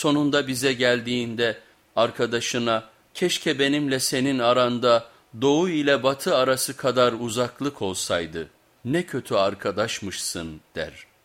sonunda bize geldiğinde arkadaşına keşke benimle senin aranda doğu ile batı arası kadar uzaklık olsaydı ne kötü arkadaşmışsın der.''